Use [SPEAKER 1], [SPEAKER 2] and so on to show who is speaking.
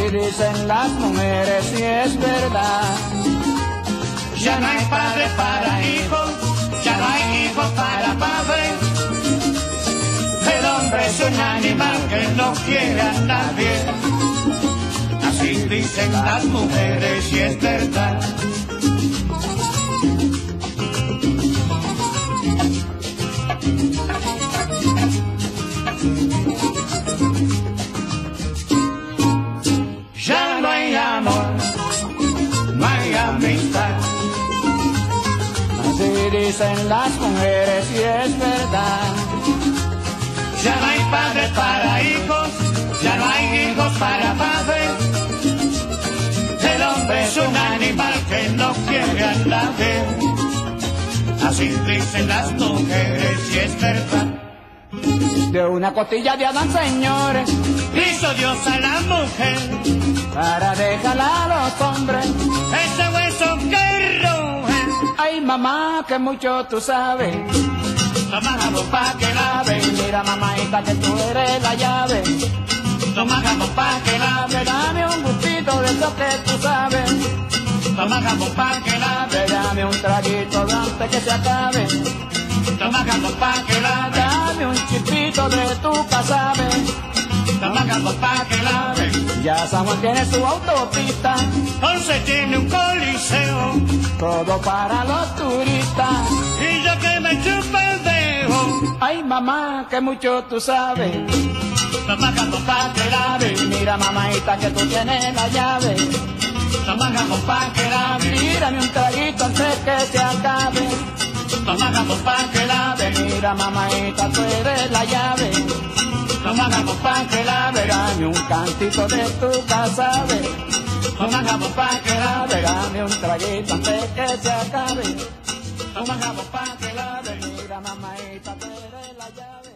[SPEAKER 1] Así dicen las mujeres y es verdad.
[SPEAKER 2] Ya no hay padre para hijos, ya no hay hijos para padres. El hombre es un animal que no quiere a nadie. Así dicen las mujeres y es verdad.
[SPEAKER 1] Dicen las mujeres y es verdad.
[SPEAKER 2] Ya no hay padres para hijos, ya no hay hijos para padres. El hombre es un animal que no quiere a nadie. Así dicen las mujeres y es verdad.
[SPEAKER 1] De una costilla de Adán, señores,
[SPEAKER 2] Hizo Dios a la mujer,
[SPEAKER 1] para dejarla a los hombres. Mamá, que mucho tú sabes.
[SPEAKER 2] Toma jamón pa' que lave,
[SPEAKER 1] Mira, mamá, que tú eres la llave.
[SPEAKER 2] toma jamón pa' que lave,
[SPEAKER 1] Dame un gustito de eso que tú sabes.
[SPEAKER 2] toma jamón pa' que lave,
[SPEAKER 1] Dame un traguito antes que se acabe.
[SPEAKER 2] toma jamón pa' que lave,
[SPEAKER 1] Dame un chispito de tu pasabe.
[SPEAKER 2] Toma jamón pa' que lave.
[SPEAKER 1] Ya San Juan tiene su autopista.
[SPEAKER 2] Once tiene un coliseo.
[SPEAKER 1] Todo para los turistas.
[SPEAKER 2] Y yo que me chupa el dedo,
[SPEAKER 1] Ay, mamá, que mucho tú sabes.
[SPEAKER 2] toma jamón pa' que lave,
[SPEAKER 1] Mira, mamá, que tú tienes la llave.
[SPEAKER 2] toma jamón pa' que lave,
[SPEAKER 1] Tírame un traguito antes que se acabe.
[SPEAKER 2] toma jamón pa' que lave,
[SPEAKER 1] Mira, mamá, tú eres la llave.
[SPEAKER 2] No Pongamos pan que la
[SPEAKER 1] verán un cantito de tu casa,
[SPEAKER 2] ve. Pongamos pan que la
[SPEAKER 1] verán un traguito antes que se acabe.
[SPEAKER 2] No Pongamos pan que la verán, mamaita, tú eres la llave.